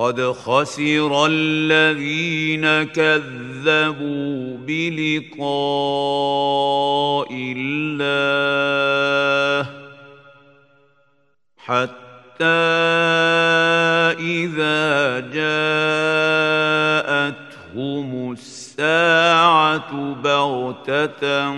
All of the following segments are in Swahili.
قد خسر الذين كذبوا بلقاء الله حتى إذا جاءتهم الساعة بغتة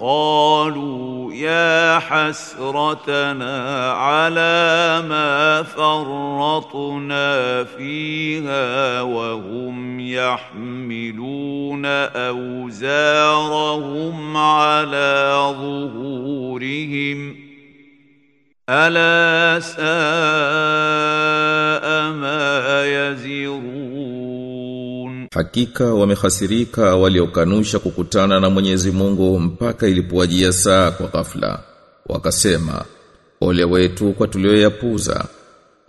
قالوا يا حسرتنا على ما فرطنا فيها وهم يحملون أوزارهم على ظهورهم. ألا ساء ما يزرون Hakika wamehasirika waliokanusha kukutana na Mwenyezi Mungu mpaka ilipowajia saa kwa ghafla. Wakasema, ole wetu kwa tulioyapuza.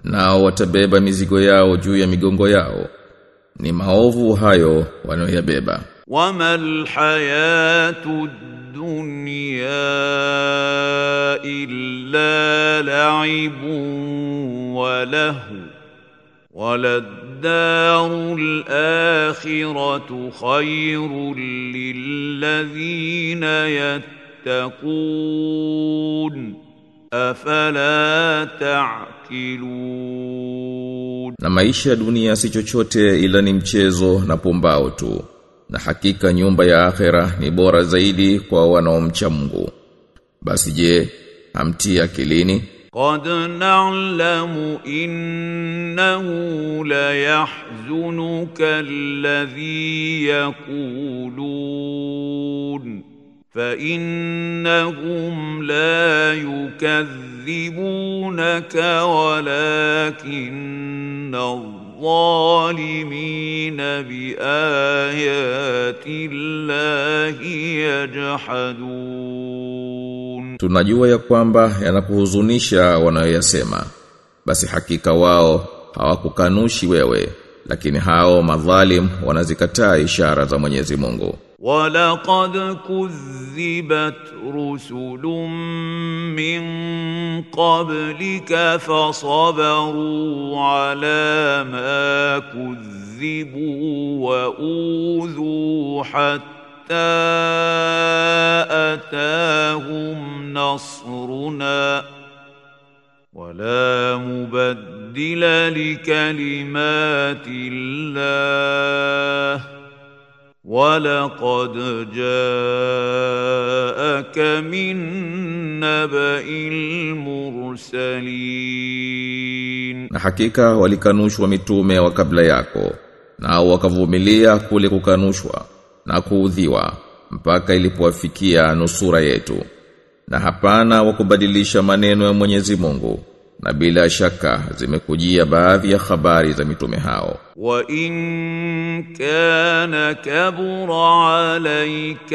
Nao watabeba mizigo yao juu ya migongo yao. Ni maovu hayo wanayobeba Wamal hayatu dunya illa la'ibun wa lahu. وللدار الآخرة خير للذين يتقون أفلا تعقلون Na maisha ya dunia si chochote ila ni mchezo na pumbao tu. Na hakika nyumba ya akhera ni bora zaidi kwa wanaomcha Mungu. Basi je, hamtii akilini? قد نعلم إنه ليحزنك الذي يقولون. فإنهم لا يكذبونك ولكن الظالمين بآيات الله يجحدون. tunajua ya kwamba yanakuhuzunisha wanayoyasema. Basi hakika wao hawakukanushi wewe lakini hao madhalim wanazikataa ishara za Mwenyezi Mungu. Walaqad kuzibat rusulun min qablika fasabaru ala ma kuzibu wa udhu hatta أتاهم نصرنا ولا مبدل لكلمات الله ولقد جاءك من نبأ المرسلين. نحكيك ولكنوش ومتومه وقبل نعوك nao wakavumilia kule kukanushwa. Na kuudhiwa mpaka ilipowafikia nusura yetu. Na hapana wa kubadilisha maneno ya Mwenyezi Mungu, na bila shaka zimekujia baadhi ya habari za mitume hao. وان كان كبر عليك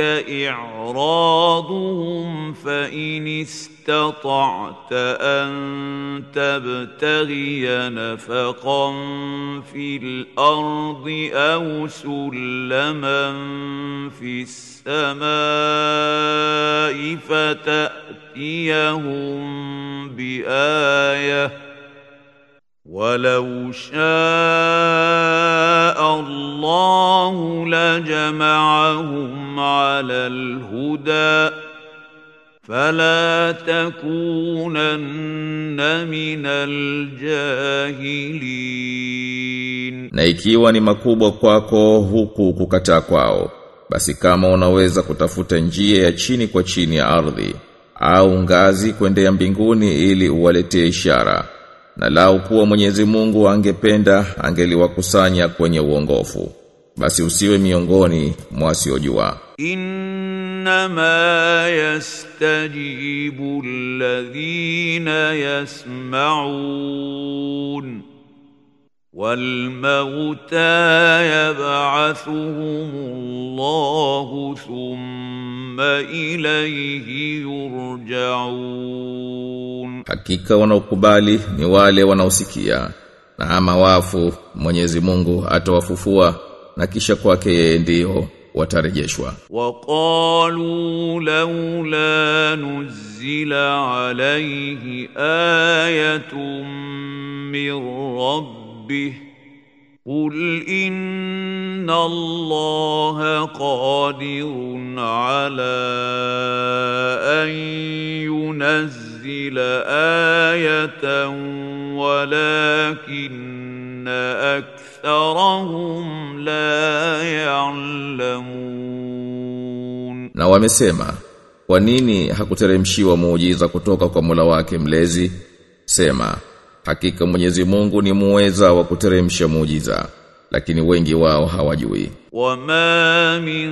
اعراضهم فان استطعت ان تبتغي نفقا في الأرض أو سلما في السماء فتاتيهم بايه ولو شاء الله لجمعهم على الهدى فلا تكونن من الجاهلين Na ikiwa ni makubwa kwako huku kukataa kwao, basi kama unaweza kutafuta njia ya chini kwa chini ya ardhi au ngazi kwendea mbinguni ili uwaletee ishara, na lau kuwa Mwenyezi Mungu angependa angeliwakusanya kwenye uongofu, basi usiwe miongoni mwa wasiojua. إنما يستجيب الذين يسمعون والموتى يبعثهم الله ثم إليه يرجعون Hakika wanaokubali ni wale wanaosikia na ama wafu Mwenyezi Mungu atawafufua na kisha kwake yeye ndio watarejeshwa. Waqalu laula nuzila alayhi ayatun min rabbih Qul inna Allaha qadirun ala an yunazz آية ولكن أكثرهم لا يعلمون Na wamesema, kwa nini hakuteremshiwa muujiza kutoka kwa Mola wake mlezi? Sema, hakika Mwenyezi Mungu ni muweza wa kuteremsha muujiza, lakini wengi wao hawajui. وما من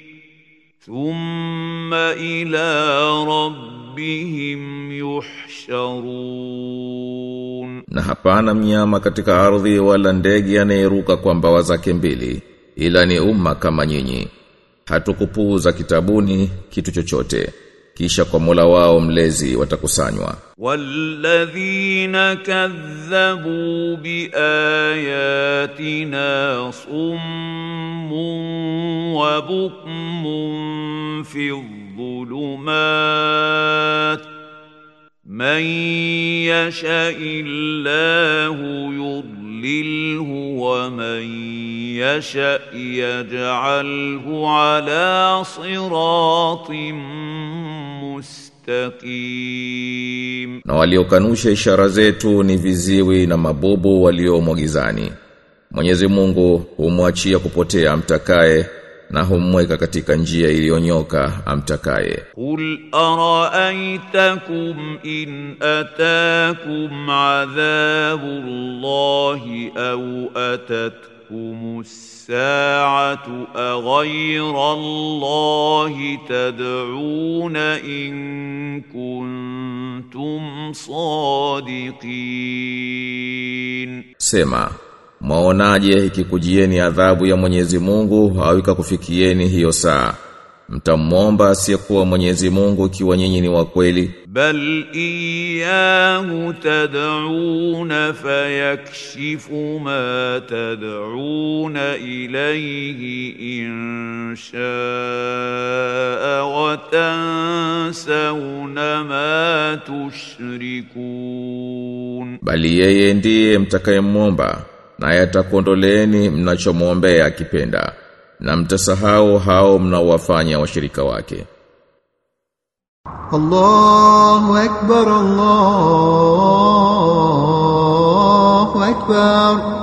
thumma ila rabbihim yuhsharun, na hapana mnyama katika ardhi wala ndege anayeruka kwa mbawa zake mbili, ila ni umma kama nyinyi. Hatukupuuza kitabuni kitu chochote kisha kwa Mola wao mlezi watakusanywa. Walladhina kadhabu biayatina summun wa bukmun fi dhulumat من يشاء الله يضلله ومن يشاء يجعله على صراط مستقيم Na waliokanusha ishara zetu ni viziwi na mabubu waliomo gizani. Mwenyezi Mungu humwachia kupotea amtakaye na humweka katika njia iliyonyoka amtakaye. Qul araaytakum in atakum adhabullahi au atatkum as-saa'atu aghayra Allahi tad'una in kuntum sadiqin, sema Mwaonaje ikikujieni adhabu ya Mwenyezi Mungu au ikakufikieni hiyo saa? Mtamwomba asiyekuwa Mwenyezi Mungu ikiwa nyinyi ni wa kweli. Bal iyahu tad'una fayakshifu ma tad'una ilayhi in sha'a wa tansawna ma tushrikun. Bali yeye ndiye mtakayemwomba na yatakuondoleeni mnachomwombea akipenda na mtasahau hao mnaowafanya washirika wake. Allahu akbar Allahu akbar.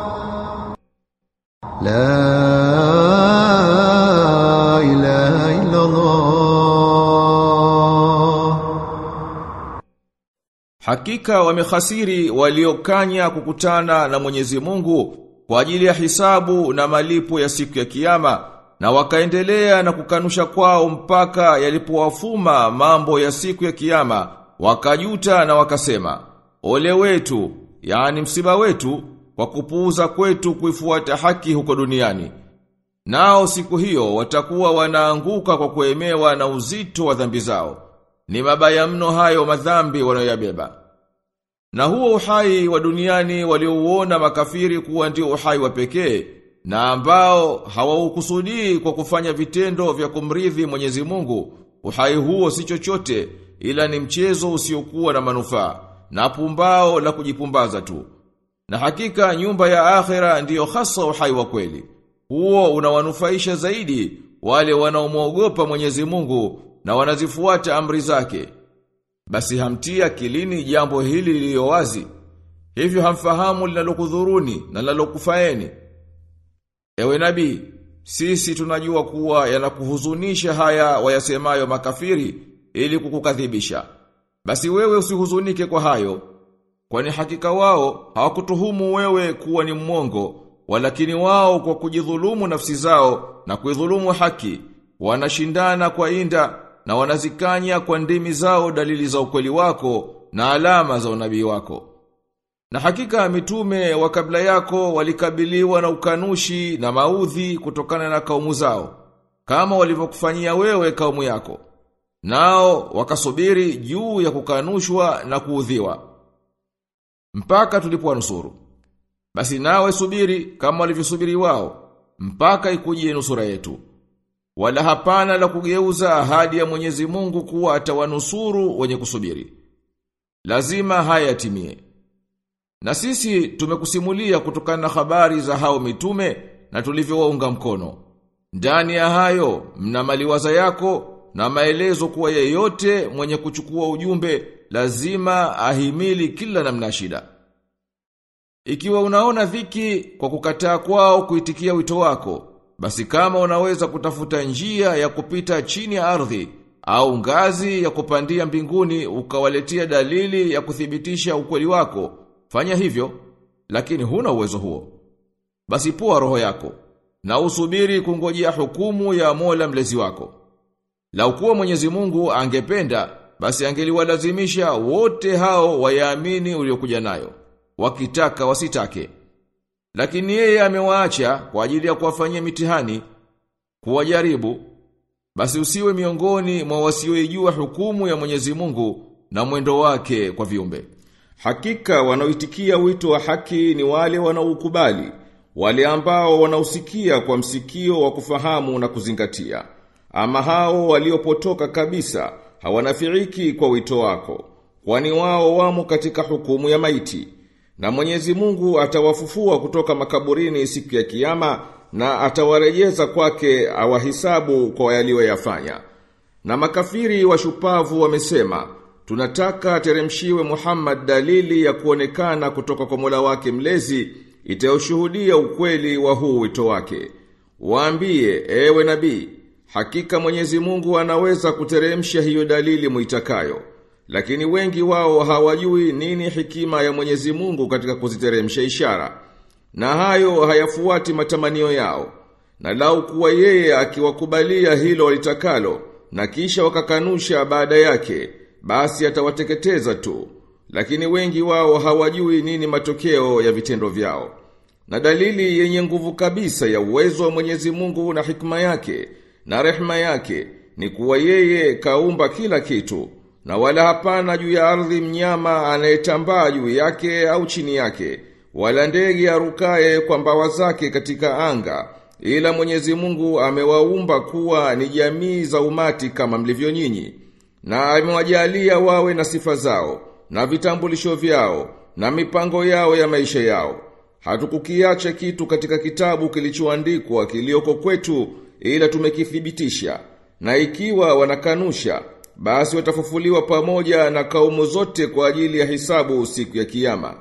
Hakika wamehasiri waliokanya kukutana na Mwenyezi Mungu kwa ajili ya hisabu na malipo ya siku ya kiyama na wakaendelea na kukanusha kwao mpaka yalipowafuma mambo ya siku ya kiyama wakajuta na wakasema ole wetu yani msiba wetu kwa kupuuza kwetu kuifuata haki huko duniani Nao siku hiyo watakuwa wanaanguka kwa kuemewa na uzito wa dhambi zao. Ni mabaya mno hayo madhambi wanayoyabeba. Na huo uhai wa duniani waliouona makafiri kuwa ndio uhai wa pekee na ambao hawaukusudii kwa kufanya vitendo vya kumridhi Mwenyezi Mungu, uhai huo si chochote ila ni mchezo usiokuwa na manufaa na pumbao la kujipumbaza tu. Na hakika nyumba ya akhera ndiyo hasa uhai wa kweli. Huo unawanufaisha zaidi wale wanaomwogopa Mwenyezi Mungu na wanazifuata amri zake. Basi hamtia kilini jambo hili lililo wazi. Hivyo hamfahamu linalokudhuruni na linalokufaeni. Ewe nabii, sisi tunajua kuwa yanakuhuzunisha haya wayasemayo makafiri ili kukukadhibisha. Basi wewe usihuzunike kwa hayo, kwani hakika wao hawakutuhumu wewe kuwa ni mwongo, walakini wao kwa kujidhulumu nafsi zao na kuidhulumu haki, wanashindana kwa inda na wanazikanya kwa ndimi zao dalili za ukweli wako na alama za unabii wako. Na hakika mitume wa kabla yako walikabiliwa na ukanushi na maudhi kutokana na kaumu zao, kama walivyokufanyia wewe kaumu yako. Nao wakasubiri juu ya kukanushwa na kuudhiwa. Mpaka tulipowanusuru. Basi nawe subiri kama walivyosubiri wao, mpaka ikujie nusura yetu. Wala hapana la kugeuza ahadi ya Mwenyezi Mungu kuwa atawanusuru wenye kusubiri. Lazima haya yatimie. Na sisi tumekusimulia kutokana na habari za hao mitume na tulivyowaunga mkono. Ndani ya hayo mna maliwaza yako na maelezo kuwa yeyote mwenye kuchukua ujumbe lazima ahimili kila namna shida. Ikiwa unaona dhiki kwa kukataa kwao kuitikia wito wako, basi kama unaweza kutafuta njia ya kupita chini ya ardhi au ngazi ya kupandia mbinguni ukawaletia dalili ya kuthibitisha ukweli wako, fanya hivyo, lakini huna uwezo huo. Basi pua roho yako na usubiri kungojea hukumu ya Mola mlezi wako. Lau kuwa Mwenyezi Mungu angependa, basi angeliwalazimisha wote hao wayaamini uliokuja nayo, wakitaka wasitake. Lakini yeye amewaacha kwa ajili ya kuwafanyia mitihani, kuwajaribu. Basi usiwe miongoni mwa wasioijua hukumu ya Mwenyezi Mungu na mwendo wake kwa viumbe. Hakika wanaoitikia wito wa haki ni wale wanaukubali wale ambao wanausikia kwa msikio wa kufahamu na kuzingatia. Ama hao waliopotoka kabisa hawanafiriki kwa wito wako, kwani wao wamo katika hukumu ya maiti. Na Mwenyezi Mungu atawafufua kutoka makaburini siku ya kiyama na atawarejeza kwake awahisabu kwa yaliyoyafanya. Na makafiri washupavu wamesema, tunataka teremshiwe Muhammad dalili ya kuonekana kutoka kwa Mola wake mlezi itayoshuhudia ukweli wa huu wito wake. Waambie, ewe nabii, hakika Mwenyezi Mungu anaweza kuteremsha hiyo dalili muitakayo. Lakini wengi wao hawajui nini hikima ya Mwenyezi Mungu katika kuziteremsha ishara. Na hayo hayafuati matamanio yao. Na lau kuwa yeye akiwakubalia hilo walitakalo na kisha wakakanusha baada yake, basi atawateketeza tu. Lakini wengi wao hawajui nini matokeo ya vitendo vyao. Na dalili yenye nguvu kabisa ya uwezo wa Mwenyezi Mungu na hikma yake na rehma yake ni kuwa yeye kaumba kila kitu na wala hapana juu ya ardhi mnyama anayetambaa juu yake au chini yake wala ndege arukaye kwa mbawa zake katika anga ila Mwenyezi Mungu amewaumba kuwa ni jamii za umati kama mlivyo nyinyi na amewajalia wawe na sifa zao na vitambulisho vyao na mipango yao ya maisha yao. Hatukukiacha kitu katika kitabu kilichoandikwa kilioko kwetu ila tumekithibitisha. Na ikiwa wanakanusha basi watafufuliwa pamoja na kaumu zote kwa ajili ya hisabu siku ya kiyama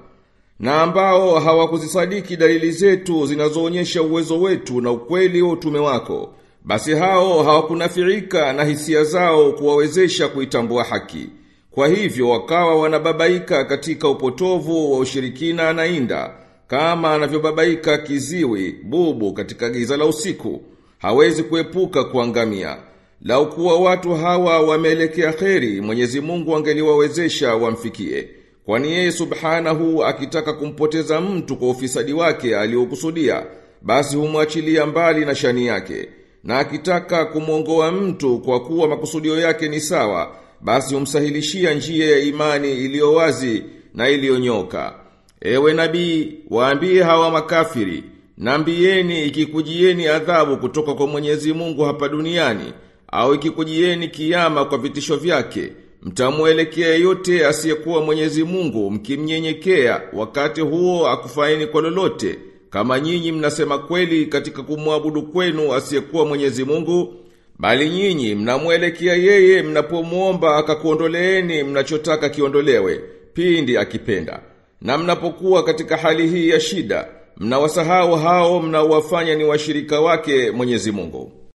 na ambao hawakuzisadiki dalili zetu zinazoonyesha uwezo wetu na ukweli wa utume wako basi hao hawakunafirika na hisia zao kuwawezesha kuitambua haki. Kwa hivyo wakawa wanababaika katika upotovu wa ushirikina na inda kama anavyobabaika kiziwi bubu katika giza la usiku. Hawezi kuepuka kuangamia lau kuwa watu hawa wameelekea kheri Mwenyezi Mungu angeliwawezesha wamfikie. Kwani yeye subhanahu akitaka kumpoteza mtu kwa ufisadi wake aliokusudia basi humwachilia mbali na shani yake. Na akitaka kumwongoa mtu kwa kuwa makusudio yake ni sawa basi humsahilishia njia ya imani iliyo wazi na iliyonyoka ewe nabii waambie hawa makafiri nambiyeni ikikujieni adhabu kutoka kwa Mwenyezi Mungu hapa duniani au ikikujieni kiyama kwa vitisho vyake mtamuelekea yote asiyekuwa Mwenyezi Mungu mkimnyenyekea wakati huo akufaini kwa lolote. Kama nyinyi mnasema kweli katika kumwabudu kwenu asiyekuwa Mwenyezi Mungu bali nyinyi mnamuelekea yeye mnapomuomba akakuondoleeni mnachotaka kiondolewe pindi akipenda. Na mnapokuwa katika hali hii ya shida mnawasahau hao mnaowafanya ni washirika wake Mwenyezi Mungu